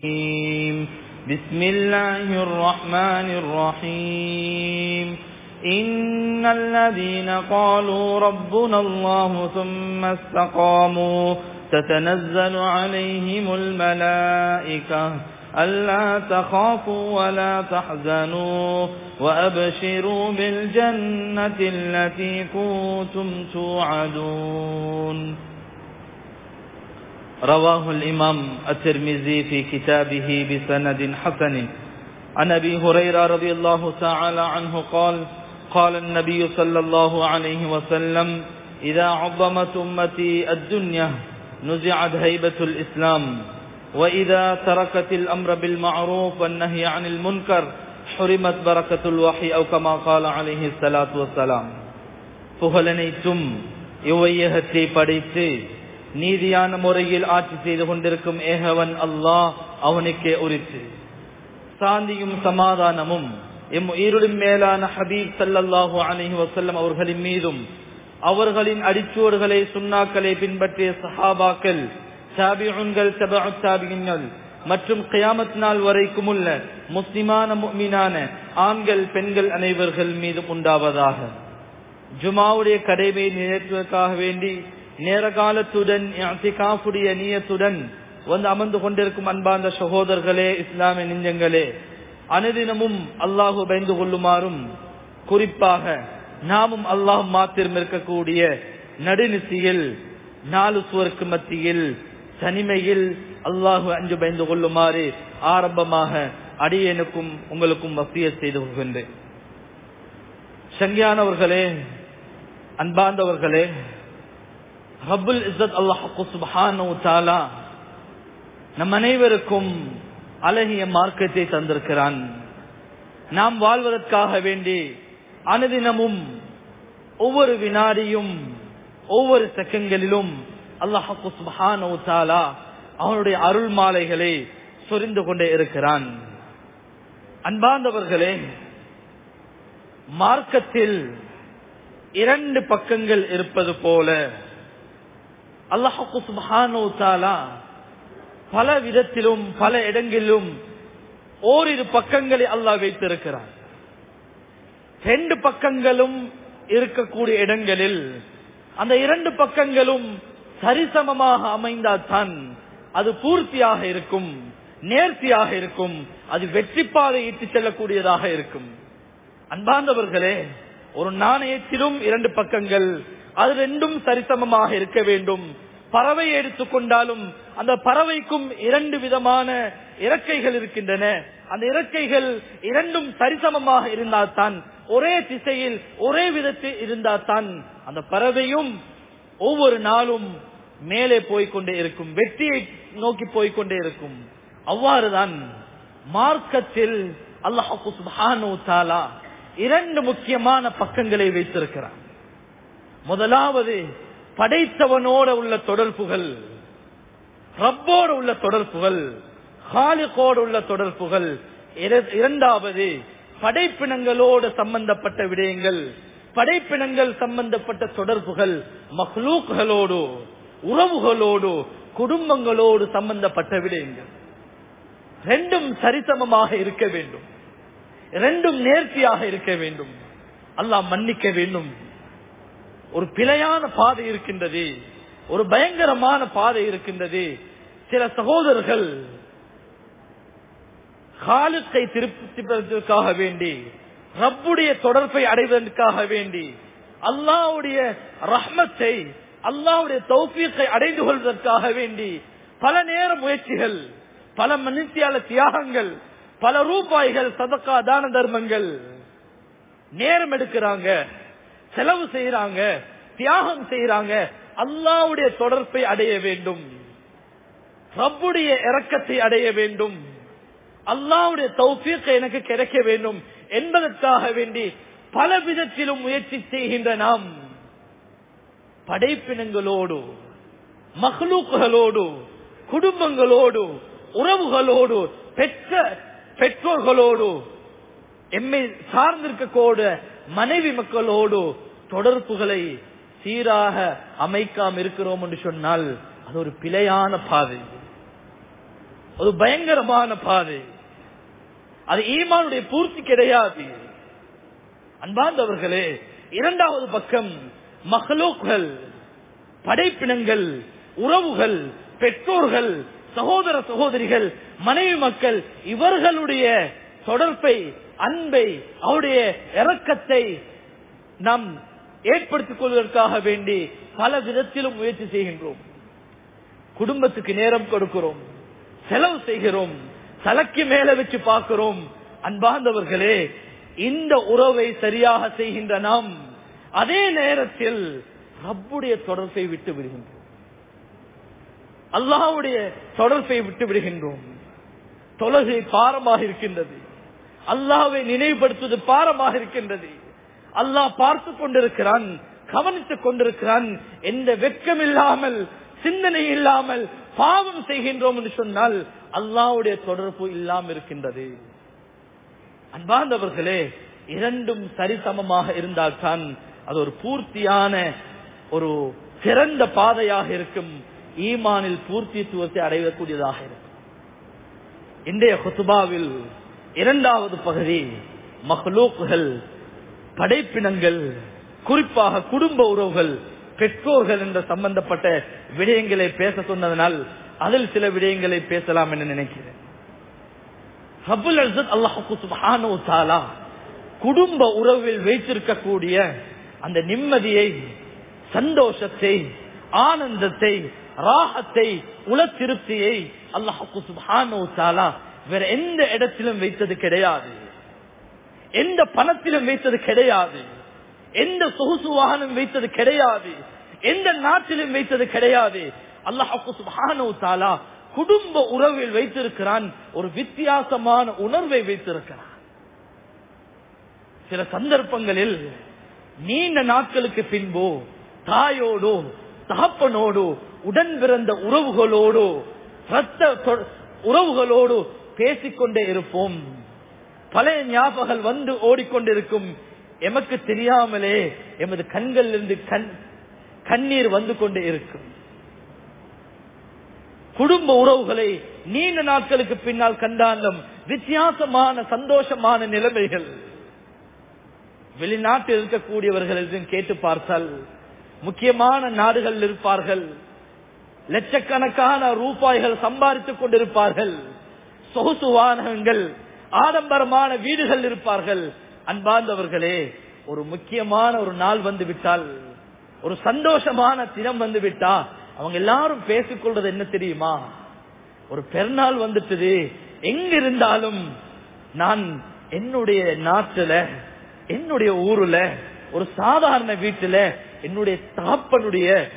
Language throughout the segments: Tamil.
بسم الله الرحمن الرحيم. إن الذين قالوا ربنا الله ثم استقاموا تتنزل عليهم الملائكة ألا تخافوا ولا تحزنوا وأبشروا بالجنة التي كنتم توعدون. رواه الإمام الترمذي في كتابه بسند حسن عن أبي هريرة رضي الله تعالى عنه قال قال النبي صلى الله عليه وسلم إذا عظمت أمتي الدنيا نزعت هيبة الإسلام وإذا تركت الأمر بالمعروف والنهي عن المنكر حرمت بركة الوحي أو كما قال عليه الصلاة والسلام புகழனைத்தும் இவ்வையகத்தை படைத்து நீதியான முறையில் ஆட்சி செய்து கொண்டிருக்கும் ஏகவன் அல்லாஹ் அவனுக்கே உரித்து. சாந்தியும் சமாதானமும் எம் உயிருடன் மேலான ஹபீப் சல்லல்லாஹு அலஹி வசல்லம் அவர்களின் மீதும் அவர்களின் அடிச்சோடுகளை சுண்ணாக்களை பின்பற்றிய சஹாபாக்கள் சாபியுன்கள் சாபியங்கள் மற்றும் கயாமத் நாள் வரைக்கும் உள்ள முஸ்லிமான முக்மீனான ஆண்கள் பெண்கள் அனைவர்கள் மீதும் உண்டாவதாக. ஜுமாவுடைய கடைமையை நிறைவேற்றுவதற்காக வேண்டி நேர காலத்துடன் நீயத்துடன் வந்து அமர்ந்து கொண்டிருக்கும் அன்பார்ந்த சகோதரர்களே இஸ்லாமிய நெஞ்சங்களே அனுதினமும் அல்லாஹு பயந்து கொள்ளுமாறும் குறிப்பாக நாமும் அல்லாஹ் மாத்திரம் இருக்கக்கூடிய நடுநிசியில் நாலு சுவருக்கு மத்தியில் தனிமையில் அல்லாஹு அஞ்சு பயந்து கொள்ளுமாறு ஆரம்பமாக அடியனுக்கும் உங்களுக்கும் வசிய செய்து கொள்கின்றேன். சங்கியானவர்களே அன்பார்ந்தவர்களே ரபுல் இசத் அல்லாஹு சுபானு தாலா நம் அனைவருக்கும் அழகிய மார்க்கத்தை தந்திருக்கிறான். நாம் வாழ்வதற்காக வேண்டி அனுதினமும் ஒவ்வொரு வினாடியும் ஒவ்வொரு செகங்களிலும் அல்லாஹு சுபானு தாலா அவனுடைய அருள் மாலைகளை சொரிந்து கொண்டே இருக்கிறான். அன்பார்ந்தவர்களே மார்க்கத்தில் இரண்டு பக்கங்கள் இருப்பது போல அல்லாஹு சுபானோ தாலா பல விதத்திலும் பல இடங்களிலும் ஓரிரு பக்கங்களை அல்லாஹ் வைத்திருக்கிறார் ரெண்டு பக்கங்களும் இருக்கக்கூடிய இடங்களில் அந்த இரண்டு பக்கங்களும் சரிசமமாக அமைந்தால்தான் அது பூர்த்தியாக இருக்கும் நேர்த்தியாக இருக்கும் அது வெற்றி பாதை இட்டு செல்லக்கூடியதாக இருக்கும். அன்பார்ந்தவர்களே ஒரு நாணயத்திலும் இரண்டு பக்கங்கள் அது ரெண்டும் சரிசமமாக இருக்க வேண்டும். பறவை எடுத்துக்கொண்டாலும் அந்த பறவைக்கும் இரண்டு விதமான இறக்கைகள் இருக்கின்றன. அந்த இறக்கைகள் இரண்டும் சரிசமமாக இருந்தால்தான் ஒரே திசையில் ஒரே விதத்தில் இருந்தால்தான் அந்த பறவையும் ஒவ்வொரு நாளும் மேலே போய்கொண்டே இருக்கும் வெற்றியை நோக்கி போய்கொண்டே இருக்கும். அவ்வாறுதான் மார்க்கத்தில் அல்லாஹு இரண்டு முக்கியமான பக்கங்களை வைத்திருக்கிறார் முதலாவது படைத்தவனோட உள்ள தொடர்புகள் ரப்போடு உள்ள தொடர்புகள் ஹாலிகோடு உள்ள தொடர்புகள் இரண்டாவது படைப்பினங்களோடு சம்பந்தப்பட்ட விடயங்கள். படைப்பினங்கள் சம்பந்தப்பட்ட தொடர்புகள் மஹ்லூக்களோடு உறவுகளோடு குடும்பங்களோடு சம்பந்தப்பட்ட விடயங்கள். ரெண்டும் சரிசமமாக இருக்க வேண்டும். ரெண்டும் நேர்த்தியாக இருக்க வேண்டும். அல்லாஹ் மன்னிக்க வேண்டும். ஒரு பிழையான பாதை இருக்கின்றது. ஒரு பயங்கரமான பாதை இருக்கின்றது. சில சகோதரர்கள் காலுக்கை திருப்பிப்பதற்காக வேண்டி ரப்புடைய தொடர்பை அடைவதற்காக வேண்டி அல்லாவுடைய ரஹ்மத்தை அல்லாவுடைய தௌபியத்தை அடைந்து கொள்வதற்காக வேண்டி பல நேர முயற்சிகள் பல மனுஷியால தியாகங்கள் பல ரூபாய்கள் சதக்கா தான தர்மங்கள் நேரம் எடுக்கிறாங்க. செலவு செய்யறாங்க தியாகம் செய்யறாங்க அல்லாவுடைய தொடர்பை அடைய வேண்டும். ரப்புடைய இறக்கத்தை அடைய வேண்டும். அல்லாவுடைய தௌஃபீக்கை எனக்கு கிடைக்க வேண்டும் என்பதற்காக வேண்டி பல விதத்திலும் முயற்சி செய்கின்ற நாம் படைப்பினங்களோடு மகளூக்குகளோடு குடும்பங்களோடு உறவுகளோடு பெற்ற பெற்றோர்களோடு எம்மை சார்ந்திருக்கக்கூட மனைவி மக்களோடு தொடர்புகளை சீராக அமைக்காம இருக்கிறோம் என்று சொன்னால் அது ஒரு பிழையான பாதை. ஒரு பயங்கரமான பாதை. அது ஈமானுடைய பூர்த்தி கிடையாது. அன்பார்ந்தவர்களே இரண்டாவது பக்கம் மகளூக்கள் படைப்பினங்கள் உறவுகள் பெற்றோர்கள் சகோதர சகோதரிகள் மனைவி மக்கள் இவர்களுடைய தொடர்பை அன்பை அவருடைய இறக்கத்தை நாம் ஏற்படுத்திக் கொள்வதற்காக வேண்டி பல விதத்திலும் முயற்சி செய்கின்றோம். குடும்பத்துக்கு நேரம் கொடுக்கிறோம். செலவு செய்கிறோம். தலைக்கு மேல வச்சு பார்க்கிறோம். அன்பார்ந்தவர்களே இந்த உறவை சரியாக செய்கின்ற நாம் அதே நேரத்தில் ரப்புடைய தொடர்பை விட்டு விடுகின்றோம். அல்லாவுடைய தொடர்பை விட்டு விடுகின்றோம். தொலகை பாரமாக இருக்கின்றது. அல்லாவை நினைவுபடுத்துவது பாரமாக இருக்கின்றது. அல்லாஹ் பார்த்து கொண்டிருக்கிறான் கவனித்துக் கொண்டிருக்கிறான். எந்த வெட்கம் இல்லாமல் சிந்தனை இல்லாமல் பாவம் செய்கின்றோம் என்று சொன்னால் அல்லாவுடைய தொடர்பு இல்லாமல் இருக்கின்றது. அன்பார்ந்தவர்களே இரண்டும் சரிசமமாக இருந்தால்தான் அது ஒரு பூர்த்தியான ஒரு சிறந்த பாதையாக இருக்கும். ஈமானில் பூர்த்தித்துவத்தை அடையக்கூடியதாக இருக்கும். இன்றைய குத்துபாவில் இரண்டாவது பகுதி மஹ்லூக்குகள் படைப்பினங்கள் குறிப்பாக குடும்ப உறவுகள் பெற்றோர்கள் என்ற சம்பந்தப்பட்ட விடயங்களை பேச சொன்னதனால் அதில் சில விடயங்களை பேசலாம் என்று நினைக்கிறேன். அல்லாஹு குடும்ப உறவில் வைத்திருக்கக்கூடிய அந்த நிம்மதியை சந்தோஷத்தை ஆனந்தத்தை ராகத்தை உல திருப்தியை அல்லாஹு சுபானோ தஆலா வேற எந்த இடத்திலும் வைத்தது கிடையாது. எந்த பணத்திலும் வைத்தது கிடையாது. எந்த சொகுசு வாகனம் வைத்தது கிடையாது. எந்த நாட்டிலும் வைத்தது கிடையாது. அல்லாஹு குடும்ப உறவில் வைத்திருக்கிறான். ஒரு வித்தியாசமான உணர்வை வைத்திருக்கிறான். சில சந்தர்ப்பங்களில் நீண்ட நாட்களுக்கு பின்போ தாயோடோ தகப்பனோடு உடன் பிறந்த உறவுகளோடு ரத்த உறவுகளோடு பேசிக்கொண்டே இருப்போம். பழைய ஞாபகங்கள் வந்து ஓடிக்கொண்டிருக்கும். எமக்கு தெரியாமலே எமது கண்களிலிருந்து கண் கண்ணீர் வந்து கொண்டே இருக்கும். குடும்ப உறவுகளை நீண்ட நாட்களுக்கு பின்னால் கண்டாலும் வித்தியாசமான சந்தோஷமான நிலைமைகள். வெளிநாட்டில் இருக்கக்கூடியவர்கள் கேட்டு பார்த்தால் முக்கியமான நாடுகள் இருப்பார்கள். லட்சக்கணக்கான ரூபாய்கள் சம்பாதித்துக் கொண்டிருப்பார்கள். சொகுசு வாகனங்கள் ஆடம்பரமான வீடுகள் இருப்பார்கள். அன்பார்ந்தவர்களே ஒரு முக்கியமான ஒரு நாள் வந்து விட்டால் ஒரு சந்தோஷமான தினம் வந்து விட்டா அவங்க எல்லாரும் பேசிக்கொள்றது என்ன தெரியுமா? ஒரு பெருநாள் வந்துட்டது. எங்க இருந்தாலும் நான் என்னுடைய நாட்டுல என்னுடைய ஊருல ஒரு சாதாரண வீட்டுல என்னுடைய தாப்பனுடைய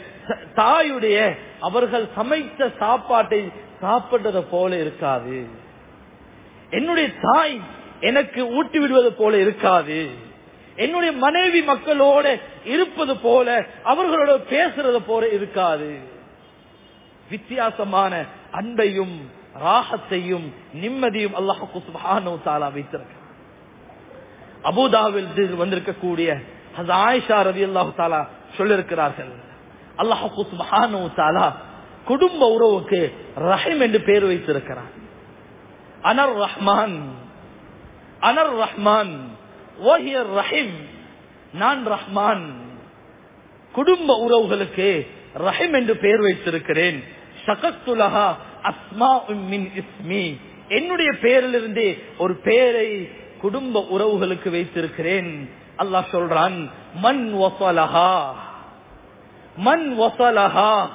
தாயுடைய அவர்கள் சமைத்த சாப்பாட்டை சாப்பிடுறது போல இருக்காது. என்னுடைய தாய் எனக்கு ஊட்டி விடுவது போல இருக்காது. என்னுடைய மனைவி மக்களோட இருப்பது போல அவர்களோட பேசுறது போல இருக்காது. வித்தியாசமான அன்பையும் ராகத்தையும் நிம்மதியும் அல்லாஹு சுப்ஹானஹு தஆலா வைத்திருக்கிறார் அபுதாவில் வந்திருக்கக்கூடிய ஆயிஷா ரவி அல்லாஹு தாலா சொல்லிருக்கிறார்கள் அல்லாஹு சுப்ஹானஹு தாலா குடும்ப உறவுக்கு ரஹிம் என்று பெயர் வைத்திருக்கிறார் அனர் ரஹ்மான் அனர் ரஹ்மான் ஓஹியர் ரஹீம் நான் ரஹ்மான். குடும்ப உறவுகளுக்கு ரஹிம் என்று பெயர் வைத்திருக்கிறேன். ஷகத்துலஹா அஸ்மா மின் இஸ்மி. என்னுடைய பெயரிலிருந்து ஒரு பெயரை குடும்ப உறவுகளுக்கு வைத்திருக்கிறேன். அல்லாஹ் சொல்றான் மண் ஒசலஹா மண் வசலஹா.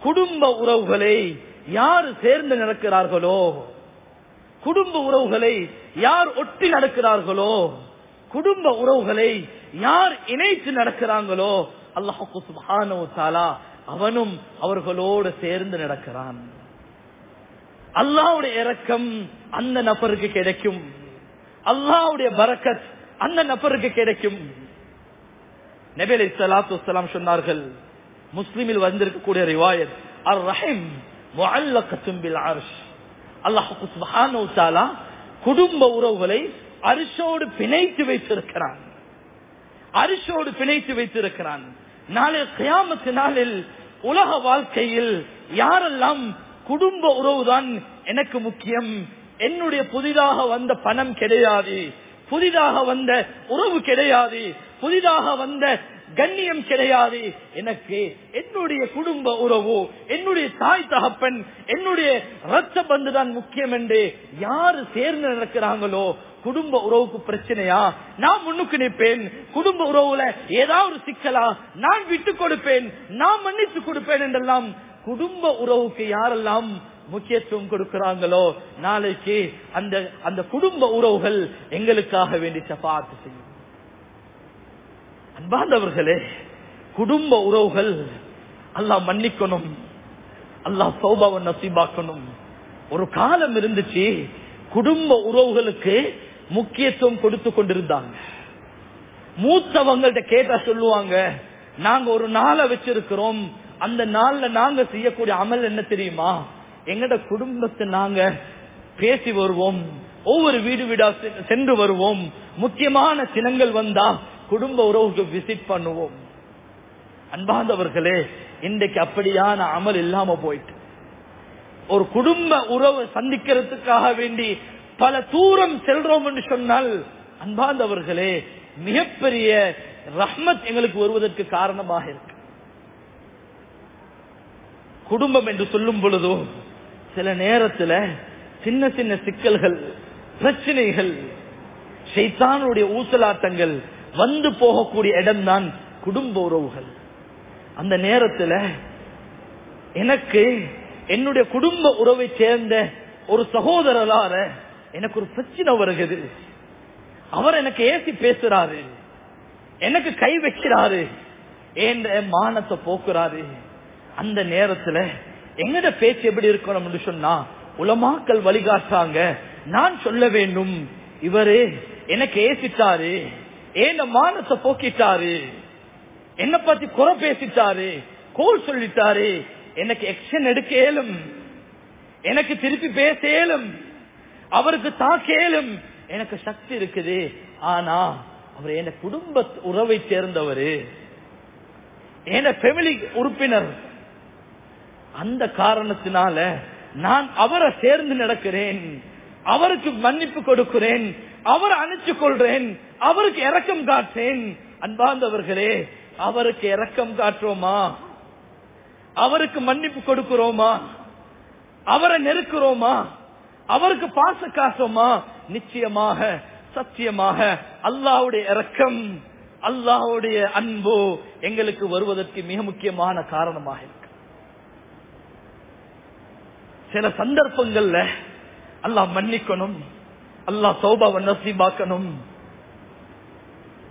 குடும்ப உறவுகளை யார் சேர்ந்து நடக்கிறார்களோ குடும்ப உறவுகளை யார் ஒட்டி நடக்கிறார்களோ குடும்ப உறவுகளை யார் இணைத்து நடக்கிறாங்களோ அல்லாஹு சுப்ஹானஹு அவனும் அவர்களோடு சேர்ந்து நடக்கிறான். அல்லாவுடைய இறக்கம் அந்த நபருக்கு கிடைக்கும். அல்லாவுடைய பரக்கத் அந்த நபருக்கு கிடைக்கும். நபி அலைஹிஸ் சொன்னார்கள் முஸ்லிமில் வந்திருக்கக்கூடிய ரிவாயத். அர் ரஹீம் முஅல்லகத்தும் அர்ஷ். அல்லாஹ் சுப்ஹானஹு தஆலா குடும்ப உறவுகளை அரிசோடு பிணைத்து வைத்திருக்கிறான். அரிசோடு பிணைத்து வைத்திருக்கிறான். நாளை கியாமத்து நாளில் உலக வாழ்க்கையில் யாரெல்லாம் குடும்ப உறவுதான் எனக்கு முக்கியம்? என்னுடைய புதிதாக வந்த பணம் கிடையாது. புதிதாக வந்த உறவு கிடையாது. புதிதாக வந்த கண்ணியம் கிடையாது. எனக்கு என்னுடைய குடும்ப உறவு என்னுடைய தாய் தகப்பன் என்னுடைய ரத்த பந்து தான் முக்கியம் என்று யாரு சேர்ந்து நடக்கிறாங்களோ குடும்ப உறவுக்கு பிரச்சனையா? நான் முன்னுக்கு நிற்பேன். குடும்ப உறவுல ஏதாவது சிக்கலா? நான் விட்டு கொடுப்பேன். நான் மன்னித்து கொடுப்பேன் என்றெல்லாம் குடும்ப உறவுக்கு யாரெல்லாம் முக்கியத்துவம் கொடுக்கிறாங்களோ நாளைக்கு அந்த அந்த குடும்ப உறவுகள் எங்களுக்காக வேண்டி சபாத்து செய்யும். அன்பார்ந்தவர்களே குடும்ப உறவுகள் அல்லாஹ் மன்னிக்கணும் அல்லாஹ் சௌபாவை நசீபாக்கணும். ஒரு காலம் இருந்துச்சு குடும்ப உறவுகளுக்கு முக்கியத்துவம் கொடுத்து கொண்டிருந்தாங்க. மூத்தவங்கள்ட்ட கேட்டா சொல்லுவாங்க நாங்க ஒரு நாளை வச்சிருக்கிறோம். அந்த நாள்ல நாங்க செய்யக்கூடிய அமல் என்ன தெரியுமா? எங்கட குடும்பத்தை நாங்க பேசி வருவோம். ஒவ்வொரு வீடு வீடா செ- சென்று வருவோம். முக்கியமான தினங்கள் வந்தா குடும்ப உறவுக்கு விசிட் பண்ணுவோம். அன்பாந்தவர்களே இன்றைக்கு அப்படியான அமல் இல்லாம போயிட்டு. ஒரு குடும்ப உறவு சந்திக்கிறதுக்காக வேண்டி பல தூரம் செல்றோம் என்று சொன்னால் அன்பாந்தவர்களே மிகப்பெரிய ரஹ்மத் எங்களுக்கு வருவதற்கு காரணமாக இருக்கு. குடும்பம் என்று சொல்லும் பொழுதோ சில நேரத்துல சின்ன சின்ன சிக்கல்கள் பிரச்சனைகள் சைத்தானுடைய ஊசலாட்டங்கள் வந்து போகக்கூடிய இடம்தான் குடும்ப உறவுகள். அந்த நேரத்துல எனக்கு என்னுடைய குடும்ப உறவை சேர்ந்த ஒரு சகோதரரால எனக்கு ஒரு பிரச்சனை வருகிறது. அவர் எனக்கு ஏசி பேசுறாரு. எனக்கு கை வைக்கிறாரு. என்ற மானத்தை போக்குறாரு. அந்த நேரத்துல எங்கட பேச்சு எப்படி இருக்கணும்னு சொன்னா உலமாக்கள் வழிகாட்டாங்க நான் சொல்ல வேண்டும். இவரு எனக்கு ஏசிட்டாரு. ஏன் மானச போக்கிட்டாரு? என்ன பத்தி குறை பேசிட்டாரு? கோல் சொல்லிட்டாரு? எனக்கு எக்ஷன் எடுக்க இயலும் எனக்கு திருப்பி பேச இயலும் அவருக்கு தாக்க இயலும் எனக்கு சக்தி இருக்குது. ஆனா அவர் என் குடும்ப உறவை சேர்ந்தவரு. என் பெமிலி உறுப்பினர். அந்த காரணத்தினால நான் அவரை சேர்ந்து நடக்கிறேன். அவருக்கு மன்னிப்பு கொடுக்கிறேன். அவரை அணைச்சு கொள்றேன். அவருக்கு இறக்கம் காட்டேன் அன்பார்ந்தவர்களே அவருக்கு இறக்கம் காட்டுறோமா அவருக்கு மன்னிப்பு கொடுக்கிறோமா? அவரை நெருக்கிறோமா? அவருக்கு பாச காட்டுறோமா நிச்சயமாக சத்தியமாக அல்லாவுடைய இறக்கம் அல்லாவுடைய அன்பு எங்களுக்கு வருவதற்கு மிக முக்கியமான காரணமாக இருக்கு. சில சந்தர்ப்பங்கள்ல அல்லாஹ் மன்னிக்கணும் அல்லாஹ் சௌபாவை நசீபாக்கணும்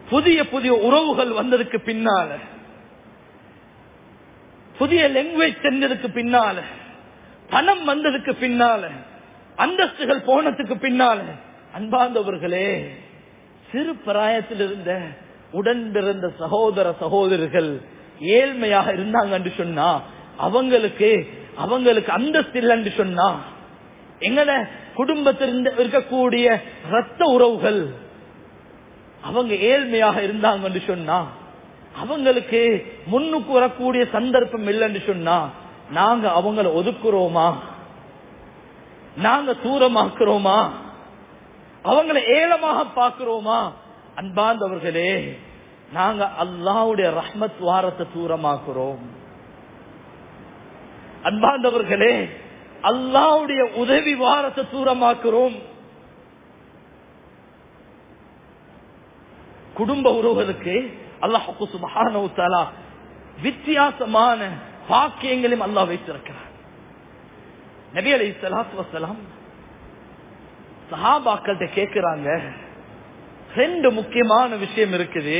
புதிய புதிய உறவுகள் வந்ததுக்கு பின்னால புதிய லாங்குவேஜ் செஞ்சதுக்கு பின்னால பணம் வந்ததுக்கு பின்னால அந்தஸ்துகள் போனதுக்கு பின்னால அன்பார்ந்தவர்களே சிறு பிராயத்தில் இருந்த உடன் பிறந்த சகோதர சகோதரர்கள் ஏழ்மையாக இருந்தாங்கன்னு சொன்னா அவங்களுக்கு அவங்களுக்கு அந்தஸ்து இல்லைன்னு சொன்னா எங்கட குடும்பத்தில் இருக்கக்கூடிய ரத்த உறவுகள் அவங்க ஏழ்மையாக இருந்தாங்க என்று சொன்னா அவங்களுக்கு முன்னுக்கு வரக்கூடிய சந்தர்ப்பம் இல்லைன்னு சொன்னா நாங்க அவங்கள ஒதுக்குறோமா? நாங்க தூரமாக்குறோமா? அவங்கள ஏலமாக பார்க்கிறோமா? அன்பார்ந்தவர்களே நாங்க அல்லாவுடைய ரஹ்மத் வாரத்தை தூரமாக்குறோம். அன்பார்ந்தவர்களே அல்லாவுடைய உதவி வாரத்தை தூரமாக்குறோம். குடும்ப உறவுகளுக்கு அல்லாஹு சுபஹானஹு வித்தியாசமான பாக்கியங்களையும் அல்லாஹ் வைத்திருக்கிறார். நபி அலி சலாத்து வசலாம் சஹாபாக்கள்கிட்ட கேக்குறாங்க ரெண்டு முக்கியமான விஷயம் இருக்குது.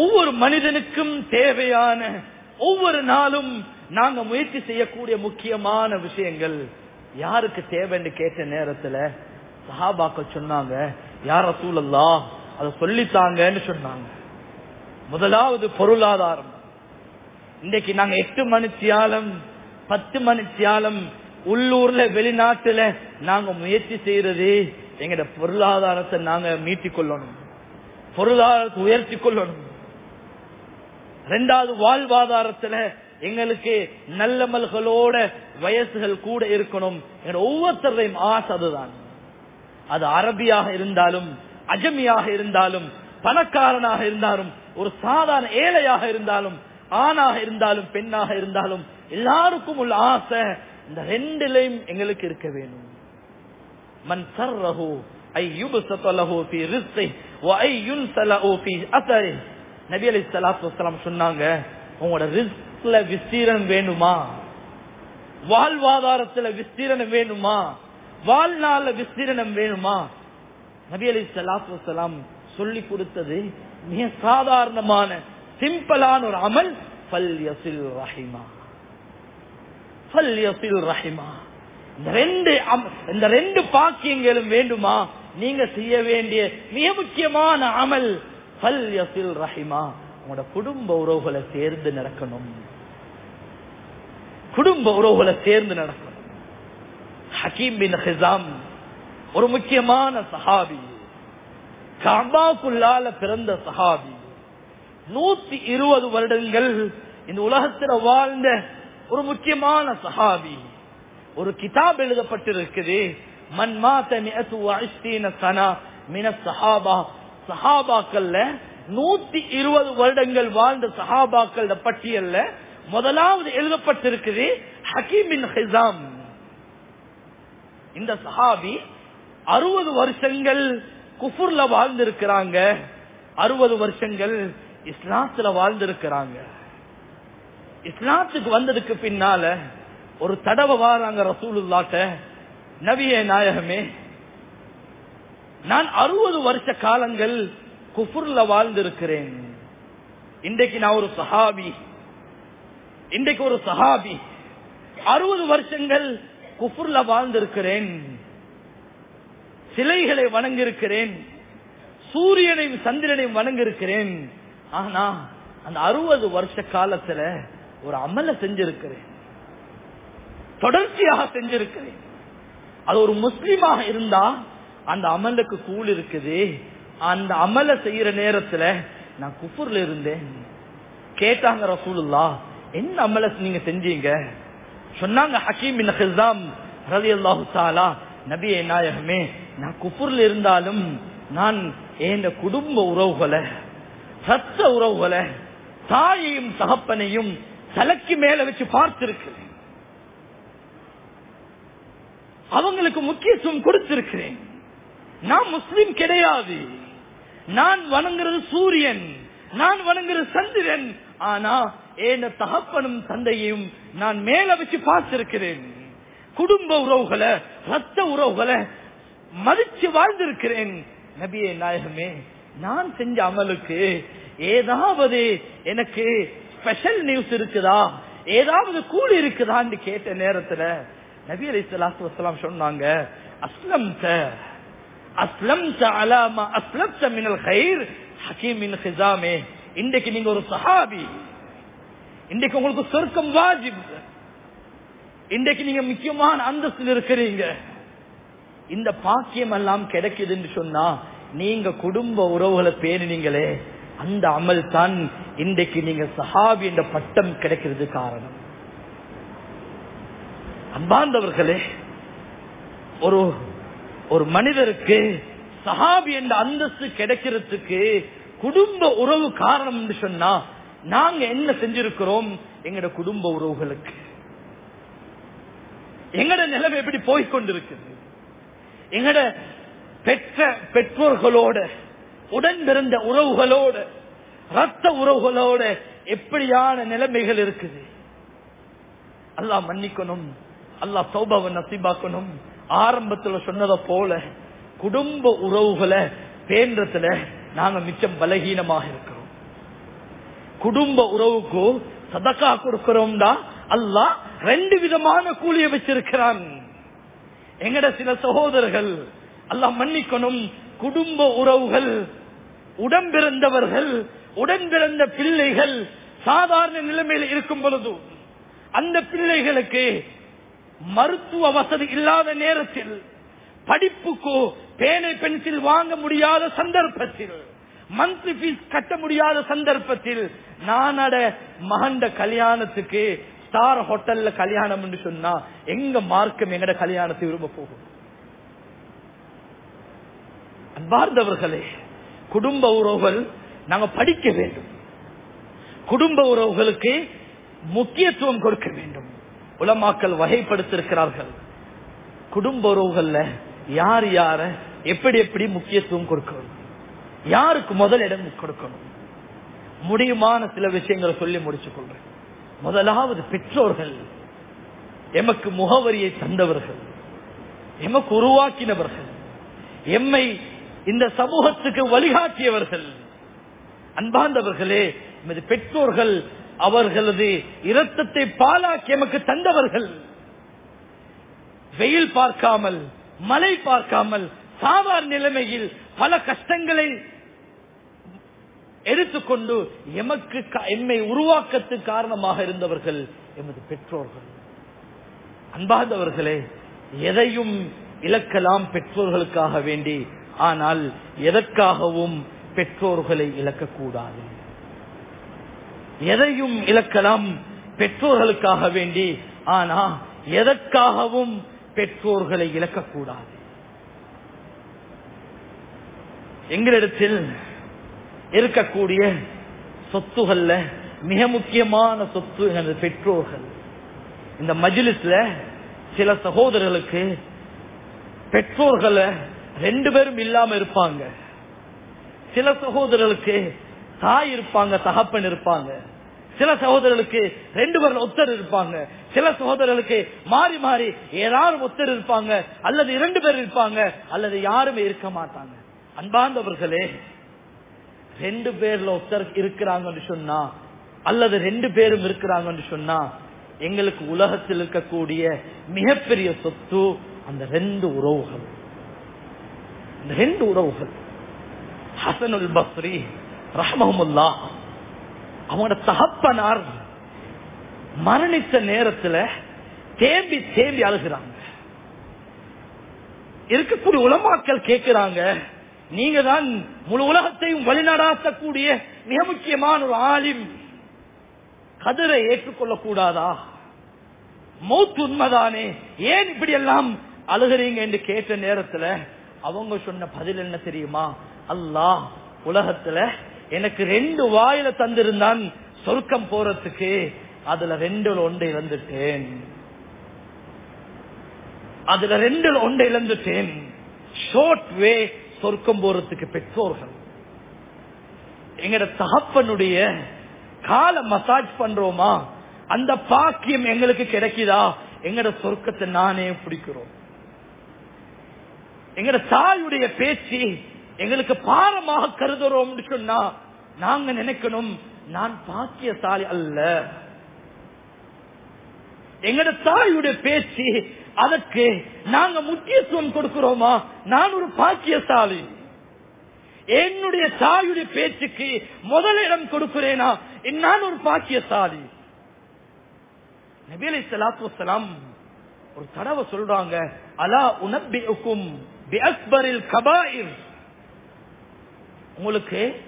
ஒவ்வொரு மனிதனுக்கும் தேவையான ஒவ்வொரு நாளும் நாங்க முயற்சி செய்யக்கூடிய முக்கியமான விஷயங்கள் யாருக்கு தேவைன்னு கேட்ட நேரத்துல சஹாபாக்கள் சொன்னாங்க யார சூழல்லா அதை சொல்லித்தாங்கன்னு சொன்னாங்க. முதலாவது பொருளாதாரம். இன்னைக்கு நாங்க எட்டு மணித்தியாலம் பத்து மணித்தியாலம் உள்ளூர்ல வெளிநாட்டுல நாங்க முயற்சி செய்யறது எங்கட பொருளாதாரத்தை நாங்க மீட்டிக் கொள்ளணும். பொருளாதாரத்தை உயர்த்தி கொள்ளணும். ரெண்டாவது வாழ்வாதாரத்துல எங்களுக்கு நல்லமல்களோட வயசுகள் கூட இருக்கணும். எங்களோட ஒவ்வொருத்தரையும் ஆசை அதுதான். அது அரபியாக இருந்தாலும் அஜமியாக இருந்தாலும் பணக்காரனாக இருந்தாலும் ஒரு சாதாரண ஏழையாக இருந்தாலும் ஆணாக இருந்தாலும் பெண்ணாக இருந்தாலும் எல்லாருக்கும் உள்ள ஆசை இந்த ரெண்டிலையும் எங்களுக்கு இருக்க வேணும். மன் சர்ரஹு ஐ ஐ நபி அலி வஸலாம் சொன்னாங்க உங்களோட ரிஸ்க்ல விஸ்தீரன் வேணுமா? வாழ்வாதாரத்துல விஸ்தீரன் வேணுமா? வாழ்நாள விஸ்தீரணம் வேணுமா? நபி அலி சலாத்து வலாம் சொல்லி கொடுத்தது மிக சாதாரணமான சிம்பிளான ஒரு அமல் யசில் ரஹிமா ஃபல் யசில் ரஹிமா இந்த ரெண்டு இந்த ரெண்டு பாக்கியங்களும் வேண்டுமா? நீங்க செய்ய வேண்டிய மிக முக்கியமான அமல் ஃபல் யசில் ரஹிமா உங்களோட குடும்ப உறவுகளை சேர்ந்து நடக்கணும். குடும்ப உறவுகளை சேர்ந்து நடக்கணும். ஹக்கீம் பின் ஹிசாம் ஒரு முக்கியமான சஹாபி. காபாக்குள்ளால பிறந்த சஹாபி. நூத்தி இருபது வருடங்கள் இந்த உலகத்துல வாழ்ந்த ஒரு முக்கியமான சஹாபி. ஒரு கிதாப் எழுதப்பட்டிருக்குது மன் மின சஹாபா. சஹாபாக்கள்ல நூத்தி இருபது வருடங்கள் வாழ்ந்த சஹாபாக்கள் பட்டியல்ல முதலாவது எழுதப்பட்டிருக்குது ஹக்கீமின் ஹிசாம். இந்த சஹாபி அறுபது வருஷங்கள் குஃபுர்ல வாழ்ந்திருக்கிறாங்க. அறுபது வருஷங்கள் இஸ்லாத்துல வாழ்ந்திருக்கிறாங்க. இஸ்லாத்துக்கு வந்ததுக்கு பின்னால ஒரு தடவை வாராங்க ரசூலுல்லாட்ட நவிய நாயகமே நான் அறுபது வருஷ காலங்கள் குஃபுர்ல வாழ்ந்திருக்கிறேன். இன்றைக்கு நான் ஒரு சஹாபி. இன்றைக்கு ஒரு சஹாபி. அறுபது வருஷங்கள் குஃபுர்ல வாழ்ந்திருக்கிறேன். சிலைகளை வணங்கிருக்கிறேன் சூரியனையும் சந்திரனையும் வணங்கிருக்கிறேன் ஆனா அந்த அறுபது வருஷ காலத்துல ஒரு அமல செஞ்சிருக்கிறேன். தொடர்ச்சியாக செஞ்சிருக்கிறேன். அது ஒரு முஸ்லீமாக இருந்தா அந்த அமலுக்கு கூல் இருக்குது. அந்த அமல செய்யற நேரத்துல நான் குஃபுர்ல இருந்தேன். கேட்டாங்க ரசூலுல்லா என்ன அமல நீங்க செஞ்சீங்க? சொன்னாங்க ஹக்கீம் பின் ஹிசாம் ரலியல்லாஹு தஆலா நபியே நாயகமே நான் குப்பூர்ல இருந்தாலும் நான் என் குடும்ப உறவுகளை சத்த உறவுகளை தாயையும் தகப்பனையும் தலைக்கு மேல வச்சு பார்த்திருக்கிறேன். அவங்களுக்கு முக்கியத்துவம் கொடுத்திருக்கிறேன். நான் முஸ்லிம் கிடையாது. நான் வணங்குறது சூரியன். நான் வணங்குறது சந்திரன். ஆனா என் தகப்பனும் தந்தையும் நான் மேல வச்சு பார்த்திருக்கிறேன். குடும்ப உறவுகளை ரத்த உறவுகளை மதிச்சு வாழ்ந்திருக்கிறேன். நபியே நாயகமே நான் செஞ்ச அமலுக்கு ஏதாவது எனக்கு ஸ்பெஷல் நியூஸ் இருக்குதா? ஏதாவது கூலி இருக்குதான்னு கேட்ட நேரத்துல நபி அலி சலாத்து வசலாம் சொன்னாங்க அஸ்லம் அஸ்லம் அலாமா அஸ்லம் மினல் கயிர் ஹக்கீம் ஹிசாமே இன்றைக்கு நீங்க ஒரு சஹாபி. இன்றைக்கு உங்களுக்கு சொர்க்கம் வாஜிப். இன்றைக்கு நீங்க முக்கியமான அந்தஸ்தில் இருக்கிறீங்க. இந்த பாக்கியம் எல்லாம் கிடைக்குதுன்னு சொன்னா நீங்க குடும்ப உறவுகளை பேணினீங்களே அந்த அமல் தான் இன்றைக்கு நீங்க சஹாபி என்ற பட்டம் கிடைக்கிறது காரணம். அன்பார்ந்தவர்களே ஒரு ஒரு மனிதருக்கு சஹாபி என்ற அந்தஸ்து கிடைக்கிறதுக்கு குடும்ப உறவு காரணம் சொன்னா நாங்க என்ன செஞ்சிருக்கிறோம்? எங்கட குடும்ப உறவுகளுக்கு. எங்கட நிலைமை எப்படி போய்கொண்டிருக்குது எங்கட பெற்ற பெற்றோர்களோட உடன் பிறந்த உறவுகளோட ரத்த உறவுகளோட எப்படியான நிலைமைகள் இருக்குது? அல்லாஹ் மன்னிக்கணும். அல்லாஹ் சௌபாவை நசிபாக்கணும். ஆரம்பத்துல சொன்னதை போல குடும்ப உறவுகளை பேன்றதுல நாங்க மிச்சம் பலகீனமாக இருக்கிறோம். குடும்ப உறவுக்கு சதக்கா கொடுக்கிறோம்டா அல்லாஹ் ரெண்டு விதமான கூலிய வச்சிருக்கிறான். எங்கட சில சகோதரர்கள் அல்லாஹ் மன்னிக்கணும் குடும்ப உறவுகள் உடம்பிறந்தவர்கள் உடன்பிறந்த உடன் பிறந்த பிள்ளைகள் சாதாரண நிலைமையில் இருக்கும் பொழுது அந்த பிள்ளைகளுக்கு மருத்துவ வசதி இல்லாத நேரத்தில் படிப்புக்கோ பேனை பென்சில் வாங்க முடியாத சந்தர்ப்பத்தில் மந்த்லி பீஸ் கட்ட முடியாத சந்தர்ப்பத்தில் நானட மகண்ட கல்யாணத்துக்கு ஸ்டார் ஹோட்டல்ல கல்யாணம் சொன்னா எங்க மார்க்கம் எங்கட கல்யாணத்தை விரும்ப போகும்? அன்பார்ந்தவர்களே குடும்ப உறவுகள் நாங்க படிக்க வேண்டும். குடும்ப உறவுகளுக்கு முக்கியத்துவம் கொடுக்க வேண்டும். உலமாக்கள் வகைப்படுத்திருக்கிறார்கள் குடும்ப உறவுகள்ல யார் யார எப்படி எப்படி முக்கியத்துவம் கொடுக்கணும்? யாருக்கு முதல் இடம் கொடுக்கணும்? முடியுமான சில விஷயங்களை சொல்லி முடிச்சு கொள்றேன் முதலாவது பெற்றோர்கள். எமக்கு முகவரியை தந்தவர்கள். எமக்கு உருவாக்கினவர்கள். எம்மை இந்த சமூகத்துக்கு வழிகாட்டியவர்கள். அன்பாந்தவர்களே எமது பெற்றோர்கள் அவர்களது இரத்தத்தை பாலாக்கி எமக்கு தந்தவர்கள். வெயில் பார்க்காமல் மழை பார்க்காமல் சாதாரண நிலைமையில் பல கஷ்டங்களை எடுத்துக்கொண்டு எமக்கு எம்மை உருவாக்கத்து காரணமாக இருந்தவர்கள் எமது பெற்றோர்கள். அன்பார்ந்தவர்களே எதையும் இழக்கலாம் பெற்றோர்களுக்காக வேண்டி ஆனால் எதற்காகவும் பெற்றோர்களை இழக்கக்கூடாது. எதையும் இழக்கலாம் பெற்றோர்களுக்காக வேண்டி ஆனா எதற்காகவும் பெற்றோர்களை இழக்கக்கூடாது. எங்களிடத்தில் இருக்கக்கூடிய சொத்துகள்ல மிக முக்கியமான சொத்து எனது பெற்றோர்கள். இந்த மஜிலிஸ்ல சில சகோதரர்களுக்கு பெற்றோர்களை ரெண்டு பேரும் இல்லாம இருப்பாங்க. சில சகோதரர்களுக்கு தாய் இருப்பாங்க தகப்பன் இருப்பாங்க. சில சகோதரர்களுக்கு ரெண்டு பேர்ல ஒத்தர் இருப்பாங்க. சில சகோதரர்களுக்கு மாறி மாறி ஏதாவது ஒத்தர் இருப்பாங்க அல்லது இரண்டு பேர் இருப்பாங்க அல்லது யாருமே இருக்க மாட்டாங்க. அன்பார்ந்தவர்களே ரெண்டு பேர்ல ஒருத்தர் இருக்கிறாங்கன்னு சொன்னா அல்லது ரெண்டு பேரும் இருக்கிறாங்கன்னு சொன்னா எங்களுக்கு உலகத்தில் இருக்கக்கூடிய மிகப்பெரிய சொத்து அந்த ரெண்டு உறவுகள். ரெண்டு உறவுகள். ஹசனுல் பஸ்ரி ரஹமஹமுல்லா அவங்களோட தகப்பனார் மரணித்த நேரத்துல தேம்பி தேம்பி அழுகிறாங்க. இருக்கக்கூடிய உலமாக்கள் கேட்கிறாங்க நீங்க தான் முழு உலகத்தையும் வழிநடாத்தக்கூடிய மிக முக்கியமான ஒரு ஆலிம். கதிரை ஏற்றுக்கொள்ள கூடாதா மௌத்து உண்மைதானே. ஏன் இப்படி எல்லாம் அழுகிறீங்க என்று கேட்ட நேரத்துல அவங்க சொன்ன பதில் என்ன தெரியுமா? அல்லாஹ் உலகத்துல எனக்கு ரெண்டு வாயில தந்திருந்தான் சொர்க்கம் போறதுக்கு. அதுல ரெண்டு ஒன்றை இழந்துட்டேன். அதுல ரெண்டு ஒன்றை இழந்துட்டேன். ஷோர்ட் வே சொர்க்கம் போறதுக்கு பெற்றோர்கள். எங்கட தகப்பனுடைய கால மசாஜ் பண்றோமா? அந்த பாக்கியம் எங்களுக்கு கிடைக்குதா? எங்கட சொர்க்கத்தை நானே பிடிக்கிறோம். எங்கட தாயுடைய பேச்சு எங்களுக்கு பாரமாக கருதுறோம் சொன்னா நாங்க நினைக்கணும் நான் பாக்கியசாலி அல்ல. எங்கட தாயுடைய பேச்சு அதற்கு நாங்க முக்கியத்துவம் கொடுக்கிறோமா? நான் ஒரு பாக்கியசாலி. என்னுடைய தாயுடைய பேச்சுக்கு முதலிடம் கொடுக்கிறேனா? நான் ஒரு பாக்கியசாலி. நபீலை சலாத்து வசலாம் ஒரு தடவை சொல்றாங்க அலா உனப்பிக்கும் கபாயிர். உங்களுக்கு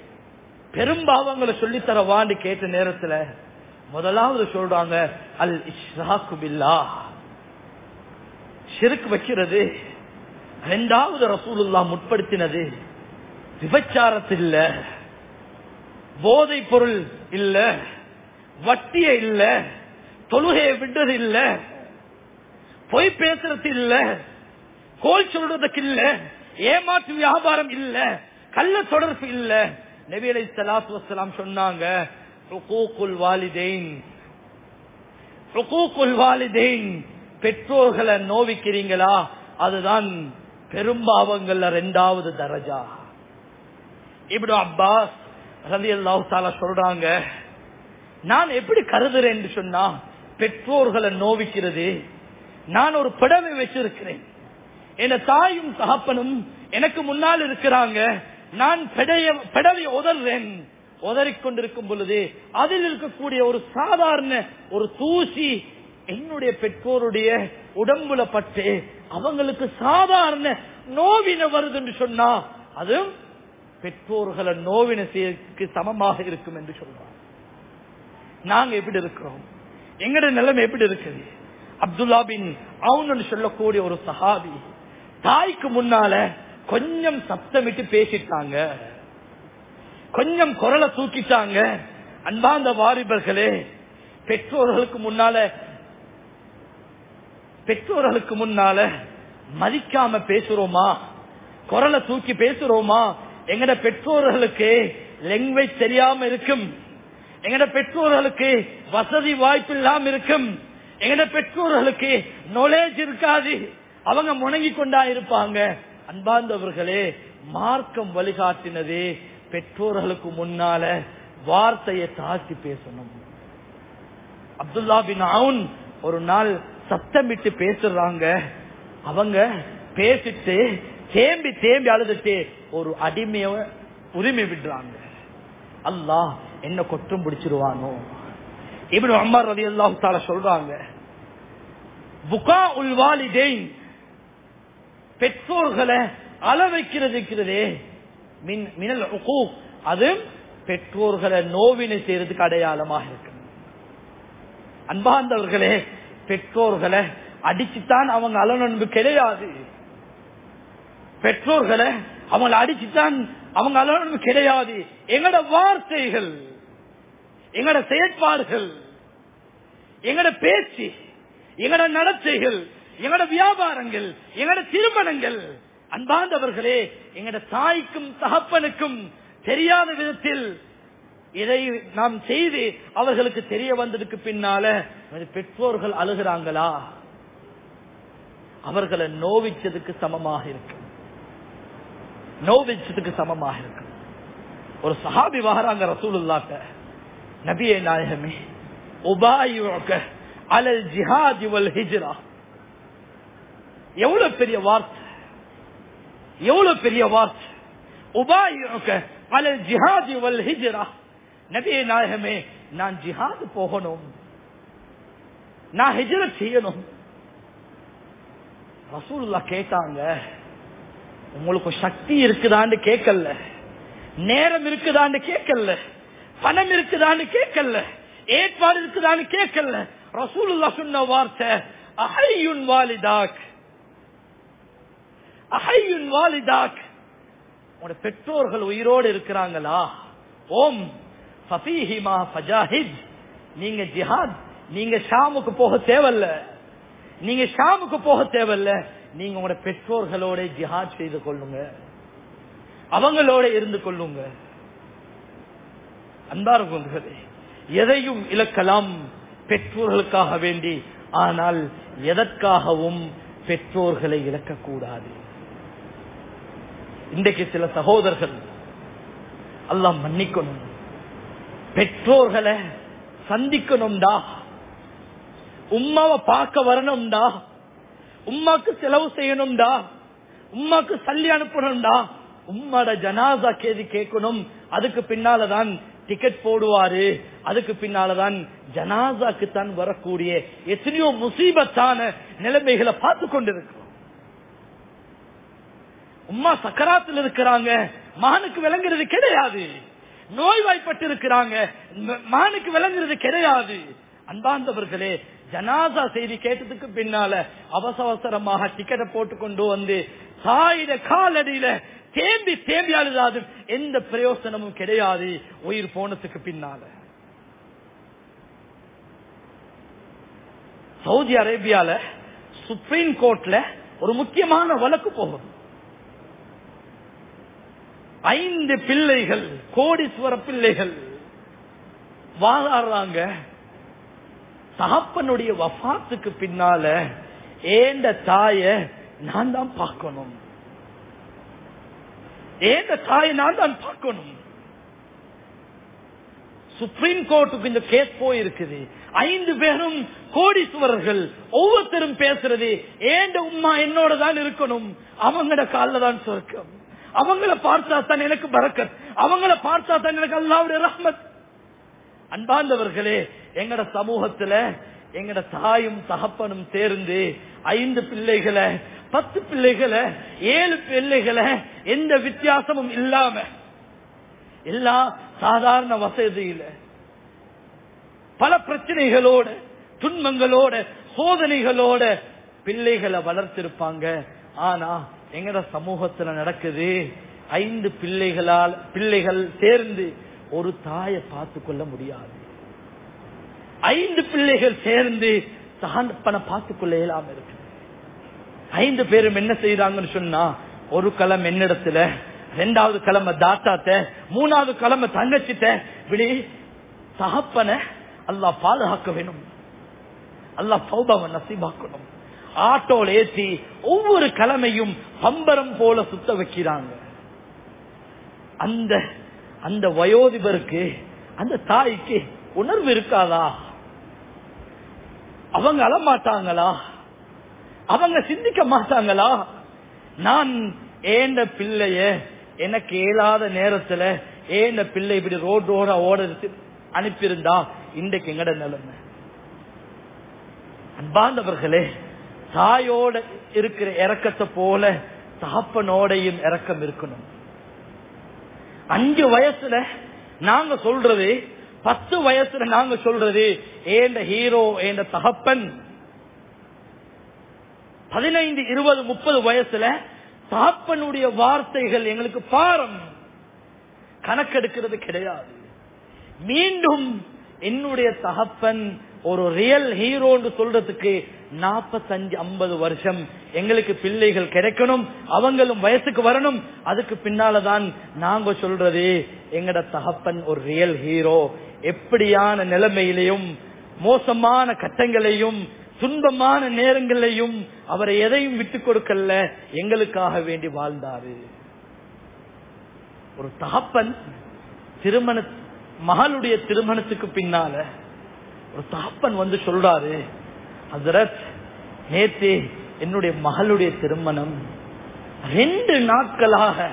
பெரும்பாவங்களை சொல்லித்தரவான்னு கேட்ட நேரத்துல முதலாவது சொல்றாங்க அல் இஷ்ராக்கு பில்லா ஷிருக்கு வைக்கிறது. இரண்டாவது ரசூலுல்லா முற்படுத்தினது. விபச்சாரத்தில் இல்ல போதை பொருள் இல்ல. வட்டிய இல்ல. தொழுகையை விடுறது இல்ல. பொய் பேசுறது இல்ல. கோல் சொல்றதுக்கு இல்ல. ஏமாற்று வியாபாரம் இல்ல. கள்ள தொடர்பு இல்ல. நபியலை சலாத்து வசலாம் சொன்னாங்க ருகூக்குல் வாலிதைன் பெற்றோர்களை நோவிக்கிறீங்களா? அதுதான் பெரும்பாவங்கள்ல ரெண்டாவது தரஜா. இப்படி அப்பாஸ் ரவி அல்லாஹால சொல்றாங்க நான் எப்படி கருதுறேன் சொன்னா பெற்றோர்களை நோவிக்கிறது. நான் ஒரு படவை வச்சிருக்கிறேன். என் தாயும் தகப்பனும் எனக்கு முன்னால் இருக்கிறாங்க. நான் பெடவை உதர்றேன். உதறிக்கொண்டிருக்கும் பொழுது அதில் இருக்கக்கூடிய ஒரு சாதாரண ஒரு தூசி என்னுடைய பெற்றோருடைய உடம்புல பட்டு அவங்களுக்கு சாதாரண நோவின வருதுன்னு சொன்னா அதுவும் பெற்றோர்களை நோவின செய்யறதுக்கு சமமாக இருக்கும் என்று சொல்றாங்க நாங்க எப்படி இருக்கிறோம்? எங்கட நிலைமை எப்படி இருக்குது? அப்துல்லா பின் அவனு சொல்லக்கூடிய ஒரு சஹாபி தாய்க்கு முன்னால கொஞ்சம் சப்தமிட்டு பேசிட்டாங்க. கொஞ்சம் குரலை தூக்கிட்டாங்க. அன்பாந்த வாரிபர்களே பெற்றோர்களுக்கு முன்னால பெற்றோர்களுக்கு முன்னால மதிக்காம பேசுறோமா? குரலை தூக்கி பேசுறோமா? எங்கட பெற்றோர்களுக்கு லாங்குவேஜ் தெரியாம இருக்கும். எங்கட பெற்றோர்களுக்கு வசதி வாய்ப்பு இல்லாம இருக்கும். எங்கட பெற்றோர்களுக்கு நாலேஜ் இருக்காது. அவங்க முணங்கி கொண்டா இருப்பாங்க. அன்பார்ந்தவர்களே மார்க்கம் வழிகாட்டினது பெற்றோர்களுக்கு முன்னால வார்த்தையை தாழ்த்தி பேசணும். அப்துல்லா பின் அவுன் ஒரு நாள் சத்தமிட்டு பேசுறாங்க. அவங்க பேசிட்டு தேம்பி தேம்பி அழுதுட்டு ஒரு அடிமைய உரிமை விடுறாங்க. அல்லாஹ் என்ன கொற்றும் பிடிச்சிருவானோ. இப்படி அம்மா ரவி அல்லாஹு சொல்றாங்க. புகா உள்வாலிதேன் பெற்றோர்களை அள வைக்கிறது இருக்கிறதே மின் மினல் உகூக் அது பெற்றோர்களை நோவினை செய்யறதுக்கு அடையாளமாக இருக்கு. அன்பாந்தவர்களே பெற்றோர்களை அடிச்சுத்தான் அவங்க அலனன்பு கிடையாது. பெற்றோர்களை அவங்களை அடிச்சுத்தான் அவங்க அலனன்பு கிடையாது. எங்கட வார்த்தைகள் எங்கட செயற்பாடுகள் எங்கட பேச்சு எங்கட நடத்தைகள் எங்கட வியாபாரங்கள் எங்கட திருமணங்கள் அன்பார்ந்தவர்களே எங்கட தாய்க்கும் தகப்பனுக்கும் தெரியாத விதத்தில் இதை நாம் செய்து அவர்களுக்கு தெரிய வந்ததுக்கு பின்னால பெற்றோர்கள் அழுகிறாங்களா? அவர்களை நோவிச்சதுக்கு சமமாக இருக்கு. நோவிச்சதுக்கு சமமாக இருக்கு. ஒரு சஹாபி வராங்க ரசூலுல்லாட்ட நபியே நாயகமே உபாயுக அலல் ஜிஹாதி வல் ஹிஜ்ரா. எவ்வளவு பெரிய வார்த்தை? எவ்வளவு பெரிய வார்த்தை? உபாயுக அலல் ஜிஹாதி வல் ஹிஜ்ரா. நபியே நாயகமே நான் ஜிஹாது போகணும். நான் ஹெஜரத் செய்யணும். ரசூல்லா கேட்டாங்க உங்களுக்கு சக்தி இருக்குதான்னு கேட்கல. நேரம் இருக்குதான்னு கேட்கல. பணம் இருக்குதான்னு கேட்கல. ஏற்பாடு இருக்குதான்னு கேட்கல. ரசூலுல்லா சொன்ன வார்த்தை அஹையுன் வாலிதாக். அஹையுன் வாலிதாக். உங்களோட பெற்றோர்கள் உயிரோடு இருக்கிறாங்களா? ஓம். ஃபபீஹிமா ஃபஜாஹித். நீங்க ஜிஹாத் நீங்க ஷாமுக்கு போக தேவையில்ல. நீங்க ஷாமுக்கு போக தேவையில்ல. நீங்க உங்களோட பெற்றோர்களோட ஜிஹாத் செய்து கொள்ளுங்க. அவங்களோட இருந்து கொள்ளுங்க. அன்பார்ந்தவர்களே எதையும் இழக்கலாம் பெற்றோர்களுக்காக வேண்டி ஆனால் எதற்காகவும் பெற்றோர்களை இழக்கக்கூடாது. இன்றைக்கு சில சகோதரர்கள் எல்லாம் மன்னிக்கணும். பெற்றோர்களை சந்திக்கணும்டா. உமாவை பார்க்க வரணும்டா. உம்மாக்கு செலவு செய்யணும்டா. உம்மாக்கு சல்லி அனுப்பணும்டா. உம்மோட ஜனாசா கேதி கேட்கணும். அதுக்கு பின்னாலதான் டிக்கெட் போடுவாரு. அதுக்கு பின்னாலதான் ஜனாசாக்கு தான் வரக்கூடிய எத்தனையோ முசீபத்தான நிலைமைகளை பார்த்து கொண்டிருக்கிறோம். உம்மா சக்கராத்தில் இருக்கிறாங்க. மகனுக்கு விளங்குறது கிடையாது. நோய்வாய்ப்பட்டு இருக்கிறாங்க விளங்குறது கிடையாது. அன்பாந்தவர்களே ஜனாசா செய்தி கேட்டதுக்கு பின்னால அவசர அவசரமாக டிக்கெட்டை போட்டு கொண்டு வந்து தாயிட காலடியில தேம்பி தேம்பி அழுதாது எந்த பிரயோசனமும் கிடையாது. உயிர் போனதுக்கு பின்னால. சவுதி அரேபியால சுப்ரீம் கோர்ட்ல ஒரு முக்கியமான வழக்கு போகும். ஐந்து பிள்ளைகள் கோடீஸ்வர பிள்ளைகள். வாழாடுறாங்க தகப்பனுடைய வஃத்துக்கு பின்னால ஏண்ட தாய நான் தான் பார்க்கணும். ஏண்ட தாய நான் தான் பார்க்கணும். சுப்ரீம் கோர்ட்டுக்கு இந்த கேஸ் போயிருக்குது. ஐந்து பேரும் கோடீஸ்வரர்கள் ஒவ்வொருத்தரும் பேசுறது ஏண்ட உமா என்னோட தான் இருக்கணும்? அவங்களோட காலில் தான் சொர்க்கம். அவங்கள பார்த்தா தான் எனக்கு பறக்கத். அவங்கள பார்த்தா தான் எனக்கு அல்லாவுடைய ரஹ்மத். அன்பார்ந்தவர்களே எங்கட சமூகத்துல எங்கட தாயும் தகப்பனும் சேர்ந்து ஐந்து பிள்ளைகளை பத்து பிள்ளைகளை ஏழு பிள்ளைகளை எந்த வித்தியாசமும் இல்லாம எல்லா சாதாரண வசதியில பல பிரச்சனைகளோட துன்பங்களோட சோதனைகளோட பிள்ளைகளை வளர்த்திருப்பாங்க. ஆனா எங்கட சமூகத்துல நடக்குது? ஐந்து பிள்ளைகளால் பிள்ளைகள் சேர்ந்து ஒரு தாயை பார்த்து கொள்ள முடியாது. ஐந்து பிள்ளைகள் சேர்ந்து தகப்பனை பார்த்து கொள்ள இயலாம இருக்கு. ஐந்து பேரும் என்ன செய்யறாங்கன்னு சொன்னா ஒரு களம் என்னிடத்துல ரெண்டாவது கிழமை தாத்தாத்த மூணாவது கிழமை தங்கச்சிட்ட இப்படி தகப்பனை அல்லா பாதுகாக்க வேணும். அல்லாஹ் சௌபாவை நசீபாக்கணும். ஆட்டோல ஏற்றி ஒவ்வொரு கிழமையும் பம்பரம் போல சுத்த வைக்கிறாங்க. அந்த அந்த வயோதிபருக்கு அந்த தாய்க்கு உணர்வு இருக்காதா? அவங்க அழமாட்டாங்களா? அவங்க சிந்திக்க மாட்டாங்களா? நான் ஏண்ட பிள்ளைய எனக்கு இயலாத நேரத்துல ஏண்ட பிள்ளை இப்படி ரோடு ரோட ஓட அனுப்பியிருந்தா இன்றைக்கு எங்கட நிலைமை? அன்பாந்தவர்களே தாயோட இருக்கிற இறக்கத்தை போல தகப்பனோடையும் இறக்கம் இருக்கணும். அஞ்சு வயசுல நாங்க சொல்றது பத்து வயசுல நாங்க சொல்றது ஏண்ட ஹீரோ ஏண்ட தகப்பன்? பதினைந்து இருபது முப்பது வயசுல தகப்பனுடைய வார்த்தைகள் எங்களுக்கு பாரம். கணக்கெடுக்கிறது கிடையாது. மீண்டும் என்னுடைய தகப்பன் ஒரு ரியல் ஹீரோன்னு சொல்றதுக்கு நாற்பத்தஞ்சு ஐம்பது வருஷம் எங்களுக்கு பிள்ளைகள் கிடைக்கணும் அவங்களும் வயசுக்கு வரணும். அதுக்கு பின்னாலதான் நாங்க சொல்றது எங்கட தகப்பன் ஒரு ரியல் ஹீரோ எப்படியான நிலைமையிலையும் மோசமான கட்டங்களையும் துன்பமான நேரங்களையும் அவரை எதையும் விட்டு கொடுக்கல எங்களுக்காக வேண்டி வாழ்ந்தாரு. ஒரு தகப்பன் திருமண மகளுடைய திருமணத்துக்கு பின்னால ஒரு தகப்பன் வந்து சொல்றாரு ஹசரத் நேத்து என்னுடைய மகளுடைய திருமணம். ரெண்டு நாட்களாக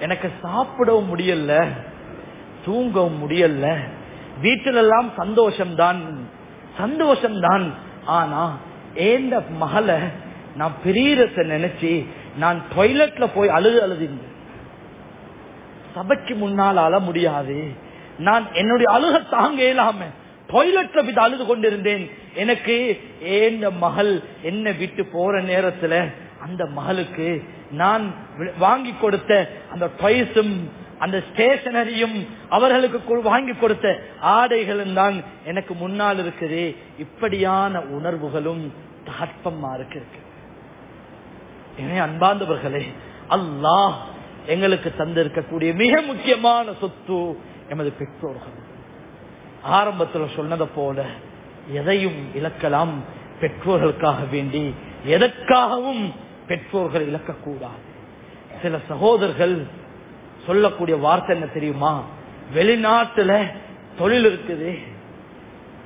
எனக்கு சாப்பிடவும் முடியல தூங்கவும் முடியல வீட்டிலெல்லாம் சந்தோஷம்தான் சந்தோஷம்தான். ஆனா ஏந்த மகளை நான் பிரியறத நினைச்சு நான் டொய்லெட்ல போய் அழுது அழுதுங்க சபைக்கு முன்னால் அழ முடியாது. நான் என்னுடைய அழுக தாங்க இயலாம. டாய்லெட்ல போய் அழுது கொண்டிருந்தேன். எனக்கு ஏந்த மகள் என்ன விட்டு போற நேரத்துல அந்த மகளுக்கு நான் வாங்கி கொடுத்த அந்த டொய்ஸும் அந்த ஸ்டேஷனரியும் அவர்களுக்கு வாங்கி கொடுத்த ஆடைகளும் தான் எனக்கு முன்னால் இருக்குது. இப்படியான உணர்வுகளும் தகப்பமா இருக்கு எனவே அன்பாந்தவர்களே அல்லாஹ் எங்களுக்கு தந்திருக்கக்கூடிய மிக முக்கியமான சொத்து எமது பெற்றோர்கள். ஆரம்பத்தில் சொன்னதை போல எதையும் இழக்கலாம் பெற்றோர்களுக்காக வேண்டி எதற்காகவும் பெற்றோர்கள் இழக்கக்கூடாது. சில சகோதரர்கள் சொல்லக்கூடிய வார்த்தை என்ன தெரியுமா? வெளிநாட்டுல தொழில் இருக்குது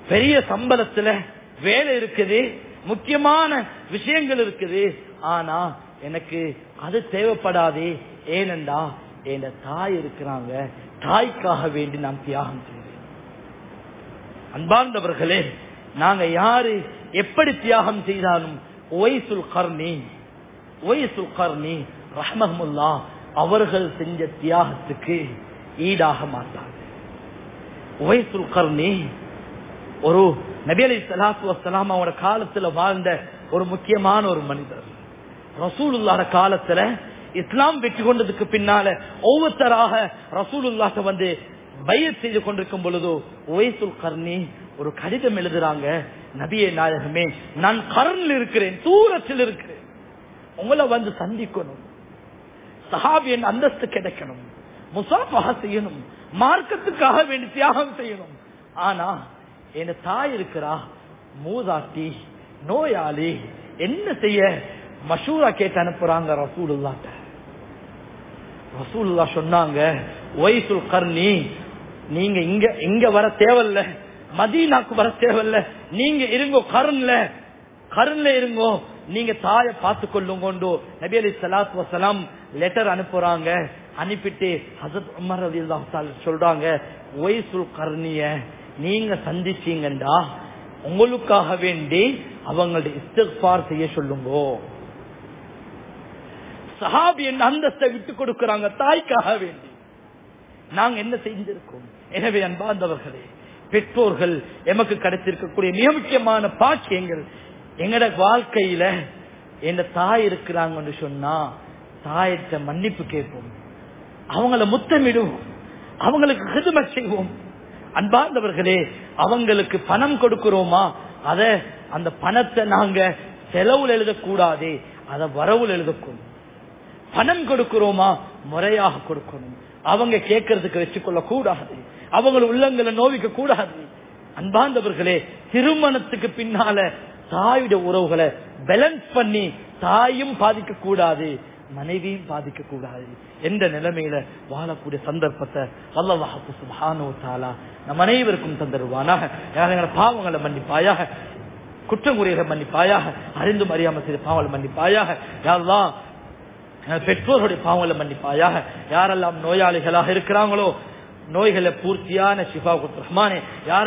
பெரிய சம்பளத்துல வேலை இருக்குது முக்கியமான விஷயங்கள் இருக்குது. ஆனா எனக்கு அது தேவைப்படாதே ஏனென்றா என் தாய் இருக்கிறாங்க தாய்க்காக வேண்டி நான் தியாகம் அன்பார்ந்தவர்களே நாங்க யாரு எப்படி தியாகம் செய்தாலும் ஒய்சுல் கர்ணி ஒய்சுல் கர்ணி ரஹமஹமுல்லா அவர்கள் செஞ்ச தியாகத்துக்கு ஈடாக மாட்டாங்க. ஒய்சுல் கர்ணி ஒரு நபி சலாத்து வசலாம் காலத்துல வாழ்ந்த ஒரு முக்கியமான ஒரு மனிதர். ரசூலுல்லாட காலத்துல இஸ்லாம் வெற்றி கொண்டதுக்கு பின்னால ஒவ்வொருத்தராக ரசூலுல்லாட்ட வந்து பையத் செய்து கொண்டிருக்கும் பொழுதோ ஒய்சுல் கர்ணி ஒரு கடிதம் எழுதுறாங்க. நபியே நாயகமே நான் கர்ணில் இருக்கிறேன் தூரத்தில் இருக்கிறேன். உங்களை வந்து சந்திக்கணும். சஹாபியன் அந்தஸ்து கிடைக்கணும். முசாஃபா செய்யணும். மார்க்கத்துக்காக வேண்டி தியாகம் செய்யணும். ஆனா என் தாய் இருக்கிறா மூதாட்டி நோயாளி. என்ன செய்ய? மஷூரா கேட்டு அனுப்புறாங்க ரசூலுல்லாட்ட. ரசூலுல்லா சொன்னாங்க ஒய்சுல் கர்ணி நீங்க இங்க இங்க வர தேவையில்ல. மதீனாக்கு வர தேவையில்ல. நீங்க இருங்கோ கருண்ல கருண்ல இருங்கோ. நீங்க தாய பார்த்து கொள்ளுங்கோண்டு. நபி அலி சலாத் வசலாம் லெட்டர் அனுப்புறாங்க. அனுப்பிட்டு ஹசத் உமர் அலி சொல்றாங்க ஒய்சுல் கர்ணிய நீங்க சந்திச்சீங்கண்டா. உங்களுக்காக வேண்டி அவங்களுடைய இஸ்தார் செய்ய சொல்லுங்கோ. சஹாபி என் அந்தஸ்தை விட்டு கொடுக்கிறாங்க தாய்க்காக வேண்டி. நாங்க என்ன செஞ்சிருக்கோம்? எனவே அன்பார்ந்தவர்களே பெற்றோர்கள் எமக்கு கிடைத்திருக்கக்கூடிய மிக முக்கியமான பாக்கியங்கள் எங்கட வாழ்க்கையில எந்த தாய் இருக்கிறாங்கன்னு சொன்னா தாயத்தை மன்னிப்பு கேட்போம். அவங்கள முத்தமிடுவோம். அவங்களுக்கு ஹிதுமை செய்வோம். அன்பார்ந்தவர்களே அவங்களுக்கு பணம் கொடுக்கிறோமா? அத அந்த பணத்தை நாங்க செலவுல எழுதக்கூடாது அத வரவுல எழுதக்கூடும். பணம் கொடுக்கிறோமா? முறையாக கொடுக்கணும். அவங்க கேட்கறதுக்கு வச்சுக்கொள்ள கூடாது. அவங்க உள்ளங்களை நோவிக்க கூடாது. அன்பாந்தவர்களே திருமணத்துக்கு பின்னால தாயுடைய உறவுகளை பேலன்ஸ் பண்ணி தாயும் பாதிக்க கூடாது மனைவியும் பாதிக்க கூடாது எந்த நிலைமையில வாழக்கூடிய சந்தர்ப்பத்தை வல்லவாஹு சுபானோ தாலா நம் அனைவருக்கும் தந்தருவானாக. எங்களை பாவங்களை மன்னிப்பாயாக. குற்றங்குறைகளை மன்னிப்பாயாக. அறிந்தும் அறியாமல் செய்த பாவங்களை மன்னிப்பாயாக. யாரெல்லாம் பெற்றோருடைய பாவங்களை மன்னிப்பாயாக. யாரெல்லாம் நோயாளிகளாக இருக்கிறாங்களோ நோய்களை பூர்த்தியான சிஃபா ரஹ்மானே. யார்